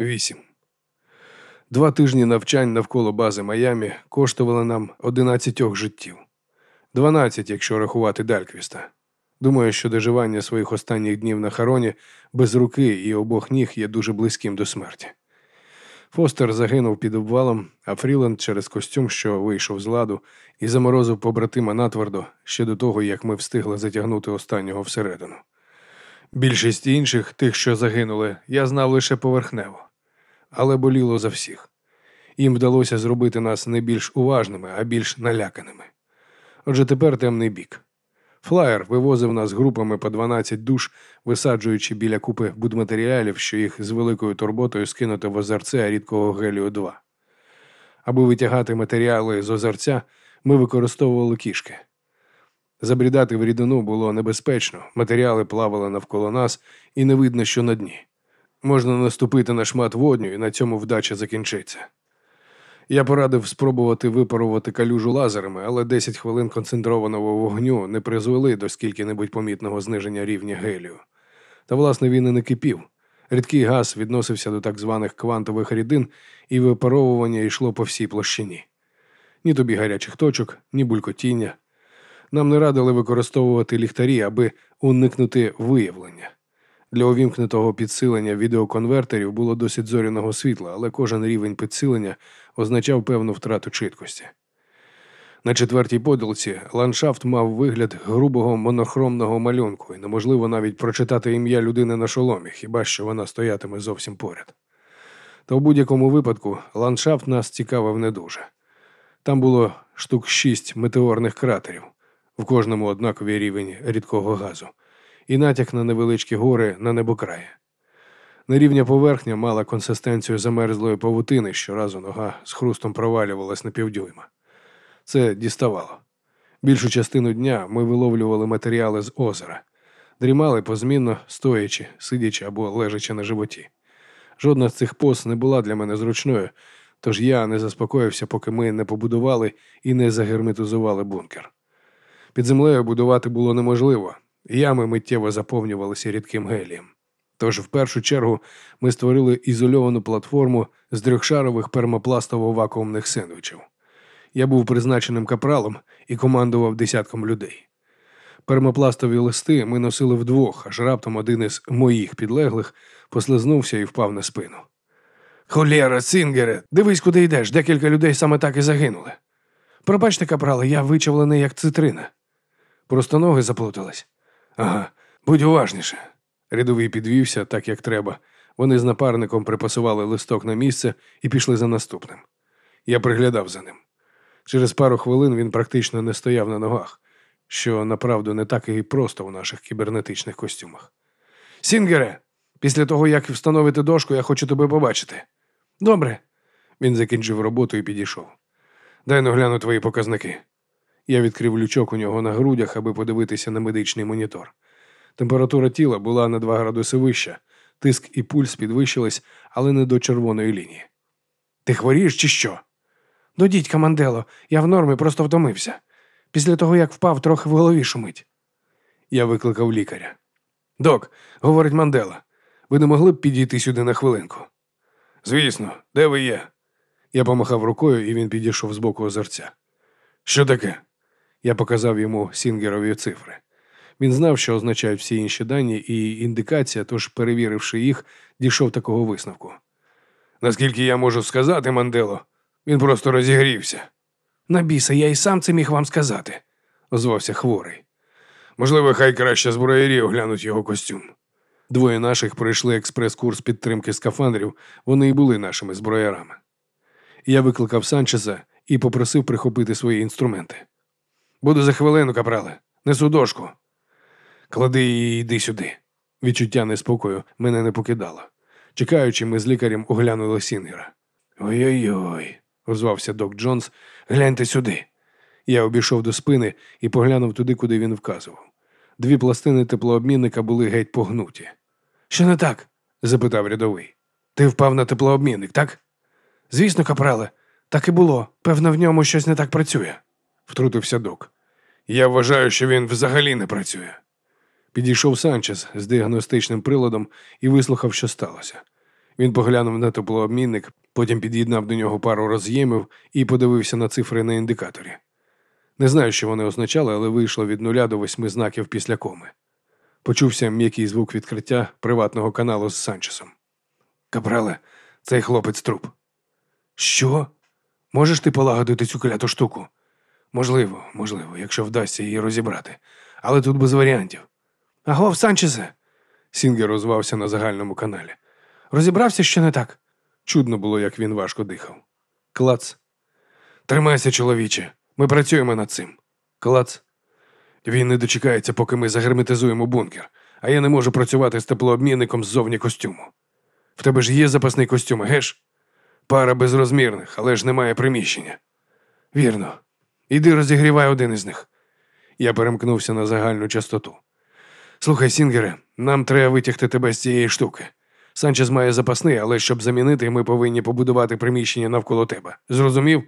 8. Два тижні навчань навколо бази Майамі коштували нам 11 життів. 12, якщо рахувати Дальквіста. Думаю, що доживання своїх останніх днів на хароні без руки і обох ніг є дуже близьким до смерті. Фостер загинув під обвалом, а Фріленд через костюм, що вийшов з ладу, і заморозив побратима натвердо ще до того, як ми встигли затягнути останнього всередину. Більшість інших, тих, що загинули, я знав лише поверхнево, але боліло за всіх. Їм вдалося зробити нас не більш уважними, а більш наляканими. Отже, тепер темний бік. Флаєр вивозив нас групами по 12 душ, висаджуючи біля купи будматеріалів, що їх з великою турботою скинути в озерце рідкого гелію 2 Аби витягати матеріали з озерця, ми використовували кішки. Забрідати в рідину було небезпечно, матеріали плавали навколо нас, і не видно, що на дні. Можна наступити на шмат водню, і на цьому вдача закінчиться. Я порадив спробувати випарувати калюжу лазерами, але 10 хвилин концентрованого вогню не призвели до скільки-небудь помітного зниження рівня гелію. Та, власне, він і не кипів. Рідкий газ відносився до так званих квантових рідин, і випаровування йшло по всій площині. Ні тобі гарячих точок, ні булькотіння. Нам не радили використовувати ліхтарі, аби уникнути виявлення. Для увімкнутого підсилення відеоконвертерів було досить зоряного світла, але кожен рівень підсилення означав певну втрату чіткості. На четвертій поділці ландшафт мав вигляд грубого монохромного малюнку, і неможливо навіть прочитати ім'я людини на шоломі, хіба що вона стоятиме зовсім поряд. Та в будь-якому випадку ландшафт нас цікавив не дуже. Там було штук шість метеорних кратерів, в кожному однаковий рівень рідкого газу, і натяк на невеличкі гори на небокраї. Нерівня поверхня мала консистенцію замерзлої павутини, щоразу нога з хрустом провалювалась на півдюйма. Це діставало. Більшу частину дня ми виловлювали матеріали з озера, дрімали позмінно, стоячи, сидячи або лежачи на животі. Жодна з цих поз не була для мене зручною, тож я не заспокоївся, поки ми не побудували і не загерметизували бункер. Під землею будувати було неможливо, ями миттєво заповнювалися рідким гелієм. Тож, в першу чергу, ми створили ізольовану платформу з трьохшарових пермопластово-вакуумних сендвічів. Я був призначеним капралом і командував десятком людей. Пермопластові листи ми носили вдвох, аж раптом один із моїх підлеглих послизнувся і впав на спину. Холєра, Цингере, дивись, куди йдеш, декілька людей саме так і загинули. Пробачте, капрале, я вичавлений, як цитрина. Просто ноги заплутались. Ага, будь уважніше. Рядовий підвівся так, як треба. Вони з напарником припасували листок на місце і пішли за наступним. Я приглядав за ним. Через пару хвилин він практично не стояв на ногах, що направду не так і просто у наших кібернетичних костюмах. Сінгере, після того, як встановити дошку, я хочу тебе побачити. Добре. Він закінчив роботу і підійшов. Дай нагляну твої показники. Я відкрив лючок у нього на грудях, аби подивитися на медичний монітор. Температура тіла була на 2 градуси вища, тиск і пульс підвищились, але не до червоної лінії. Ти хворієш чи що? До дідька Мандело, я в нормі, просто втомився. Після того, як впав, трохи в голові шумить. Я викликав лікаря. Док, говорить Мандела, ви не могли б підійти сюди на хвилинку? Звісно, де ви є? Я помахав рукою, і він підійшов з боку озерця. Що таке? Я показав йому Сінгерові цифри. Він знав, що означають всі інші дані і індикація, тож, перевіривши їх, дійшов такого висновку. Наскільки я можу сказати, Мандело, він просто розігрівся. На біса, я і сам це міг вам сказати, озвався хворий. Можливо, хай краще зброярі оглянуть його костюм. Двоє наших пройшли експрес-курс підтримки скафандрів, вони і були нашими зброярами. Я викликав Санчеса і попросив прихопити свої інструменти. Буду за хвилину, капрале, несу дошку. Клади її і йди сюди. Відчуття неспокою мене не покидало. Чекаючи, ми з лікарем оглянули Сінгера. Ой-ой-ой, озвався док Джонс. Гляньте сюди. Я обійшов до спини і поглянув туди, куди він вказував. Дві пластини теплообмінника були геть погнуті. Що не так? запитав рядовий. Ти впав на теплообмінник, так? Звісно, капрале, так і було. Певно, в ньому щось не так працює, втрутився док. Я вважаю, що він взагалі не працює. Підійшов Санчес з діагностичним приладом і вислухав, що сталося. Він поглянув на теплообмінник, потім під'єднав до нього пару роз'ємів і подивився на цифри на індикаторі. Не знаю, що вони означали, але вийшло від нуля до восьми знаків після коми. Почувся м'який звук відкриття приватного каналу з Санчесом. Капрале, цей хлопець труп. Що? Можеш ти полагодити цю кляту штуку? Можливо, можливо, якщо вдасться її розібрати. Але тут без варіантів. Агов, Санчесе. Сінгер озвався на загальному каналі. Розібрався, що не так. Чудно було, як він важко дихав. Клац. Тримайся, чоловіче. Ми працюємо над цим. Клац. Він не дочекається, поки ми загерметизуємо бункер, а я не можу працювати з теплообмінником ззовні костюму. В тебе ж є запасний костюм, еге ж? Пара безрозмірних, але ж немає приміщення. Вірно. Іди розігрівай один із них. Я перемкнувся на загальну частоту. Слухай, Сінгере, нам треба витягти тебе з цієї штуки. Санчес має запасний, але щоб замінити, ми повинні побудувати приміщення навколо тебе. Зрозумів?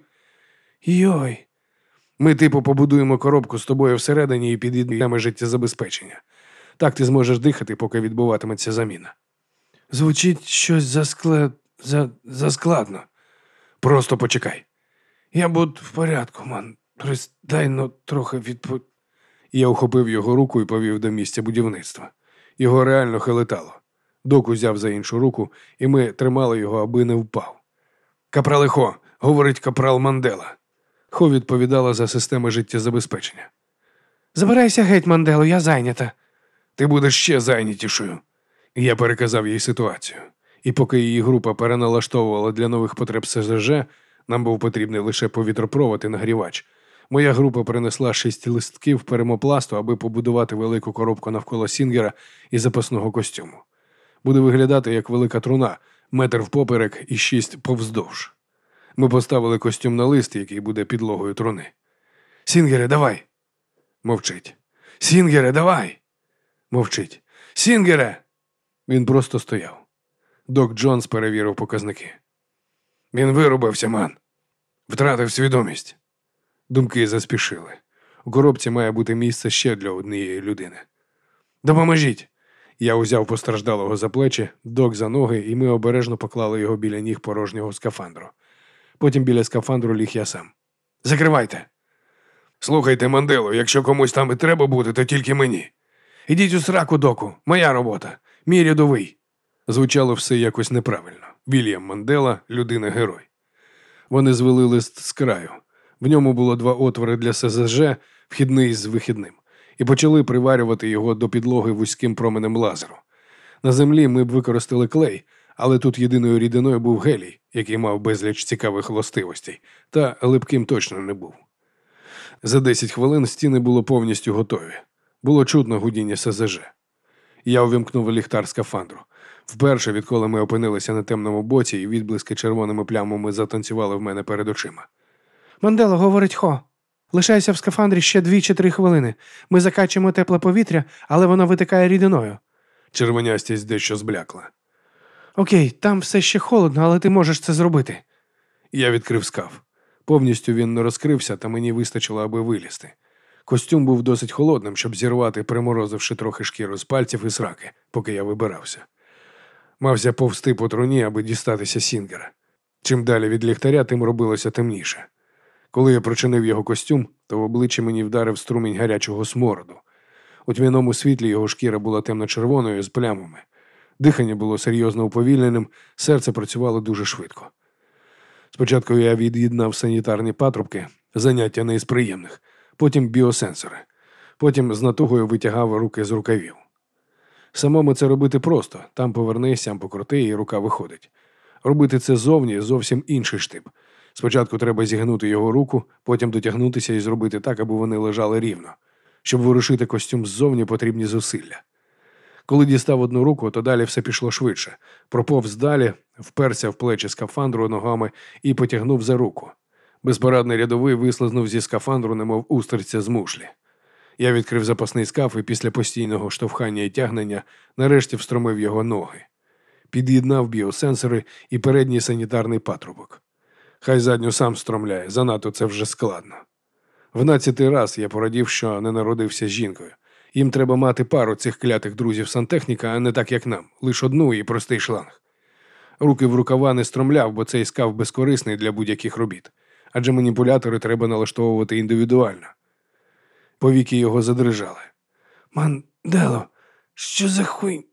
Йой. Ми, типу, побудуємо коробку з тобою всередині і підійдемо життєзабезпечення. Так ти зможеш дихати, поки відбуватиметься заміна. Звучить щось засклад... за... заскладно. Просто почекай. Я буду в порядку, ман. Дай ну трохи відпо... Я ухопив його руку і повів до місця будівництва. Його реально хилитало. Док узяв за іншу руку, і ми тримали його, аби не впав. Капралихо, говорить капрал Мандела. Хо відповідала за системи життєзабезпечення. Забирайся геть, Мандело, я зайнята. Ти будеш ще зайнятішою. Я переказав їй ситуацію. І поки її група переналаштовувала для нових потреб СЗЖ, нам був потрібний лише повітропровод і нагрівач. Моя група принесла шість листків перемопласту, аби побудувати велику коробку навколо Сінгера і запасного костюму. Буде виглядати як велика труна, метр впоперек і шість повздовж. Ми поставили костюм на лист, який буде підлогою труни. Сінгере, давай. Мовчить. Сінгере, давай. Мовчить. Сінгере. Він просто стояв. Док Джонс перевірив показники. Він вирубився, ман. Втратив свідомість. Думки заспішили. У коробці має бути місце ще для однієї людини. Допоможіть. Я узяв постраждалого за плечі, док за ноги, і ми обережно поклали його біля ніг порожнього скафандру. Потім біля скафандру ліг я сам. Закривайте. Слухайте, Мандело, якщо комусь там і треба бути, то тільки мені. Ідіть у сраку, доку, моя робота, мій рядовий. Звучало все якось неправильно. Вільям Мандела, людина герой. Вони звели лист з краю. В ньому було два отвори для СЗЖ, вхідний з вихідним, і почали приварювати його до підлоги вузьким променем лазеру. На землі ми б використали клей, але тут єдиною рідиною був гелій, який мав безліч цікавих властивостей, та липким точно не був. За 10 хвилин стіни було повністю готові. Було чутно гудіння СЗЖ. Я увімкнув ліхтар скафандру. Вперше, відколи ми опинилися на темному боці, і відблиски червоними плямами затанцювали в мене перед очима. Мандело, говорить Хо. Лишайся в скафандрі ще дві чи три хвилини. Ми закачуємо тепле повітря, але воно витикає рідиною. Червонястість дещо зблякла. Окей, там все ще холодно, але ти можеш це зробити. Я відкрив скаф. Повністю він не розкрився, та мені вистачило, аби вилізти. Костюм був досить холодним, щоб зірвати, приморозивши трохи шкіру з пальців і сраки, поки я вибирався. Мався повсти по труні, аби дістатися Сінгера. Чим далі від ліхтаря, тим робилося темніше. Коли я прочинив його костюм, то в обличчя мені вдарив струмінь гарячого смороду. У тьмяному світлі його шкіра була темно-червоною з плямами. Дихання було серйозно уповільненим, серце працювало дуже швидко. Спочатку я від'єднав санітарні патрубки, заняття не із приємних, потім біосенсори, потім з натугою витягав руки з рукавів. Самому це робити просто там повернись, сам покрути, і рука виходить. Робити це зовні зовсім інший штип. Спочатку треба зігнути його руку, потім дотягнутися і зробити так, аби вони лежали рівно. Щоб вирушити костюм ззовні, потрібні зусилля. Коли дістав одну руку, то далі все пішло швидше. Проповз далі, вперся в плечі скафандру ногами і потягнув за руку. Безпорадний рядовий вислизнув зі скафандру, немов устриця з мушлі. Я відкрив запасний скаф і після постійного штовхання і тягнення нарешті встромив його ноги. Під'єднав біосенсори і передній санітарний патрубок. Хай задню сам стромляє, занадто це вже складно. Внадцятий раз я порадів, що не народився жінкою. Їм треба мати пару цих клятих друзів сантехніка, а не так, як нам, лише одну і простий шланг. Руки в рукава не стромляв, бо цей скаф безкорисний для будь-яких робіт. Адже маніпулятори треба налаштовувати індивідуально. Повіки його задрижали. Мандело, що за хуй?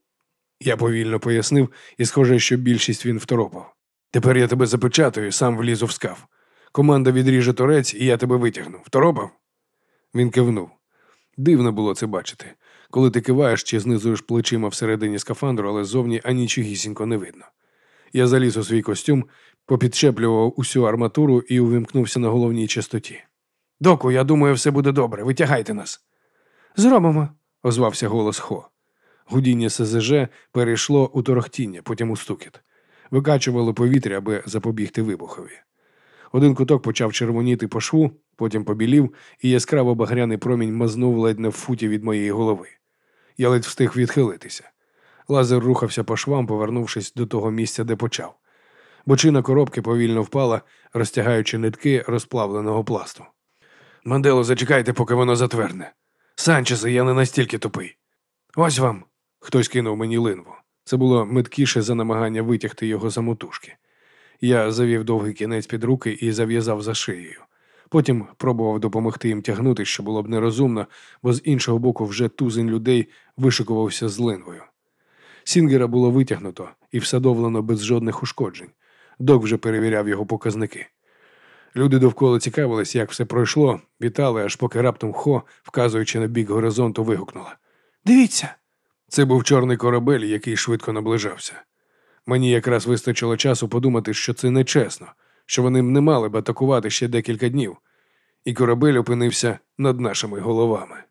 Я повільно пояснив, і схоже, що більшість він второпав. Тепер я тебе запечатаю, сам влізу в скаф. Команда відріже торець, і я тебе витягну. Второпав? Він кивнув. Дивно було це бачити, коли ти киваєш чи знизуєш плечима всередині скафандру, але зовні анічогісінько не видно. Я заліз у свій костюм, попідчеплював усю арматуру і увімкнувся на головній частоті. Доку, я думаю, все буде добре. Витягайте нас. Зробимо, озвався голос Хо. Гудіння СЗЖ перейшло у торохтіння, потім у стукіт. Викачували повітря, аби запобігти вибухові. Один куток почав червоніти по шву, потім побілів, і яскраво багряний промінь мазнув ледь не в футі від моєї голови. Я ледь встиг відхилитися. Лазер рухався по швам, повернувшись до того місця, де почав. Бочина коробки повільно впала, розтягаючи нитки розплавленого пласту. Мандело, зачекайте, поки воно затверне. Санчесе, я не настільки тупий. Ось вам. Хтось кинув мені линву. Це було миткіше за намагання витягти його за мотужки. Я завів довгий кінець під руки і зав'язав за шиєю. Потім пробував допомогти їм тягнути, що було б нерозумно, бо з іншого боку вже тузень людей вишикувався з линвою. Сінгера було витягнуто і всадовлено без жодних ушкоджень. Док вже перевіряв його показники. Люди довкола цікавились, як все пройшло, вітали, аж поки раптом Хо, вказуючи на бік горизонту, вигукнула. Дивіться! Це був чорний корабель, який швидко наближався. Мені якраз вистачило часу подумати, що це нечесно, що вони не мали б атакувати ще декілька днів, і корабель опинився над нашими головами.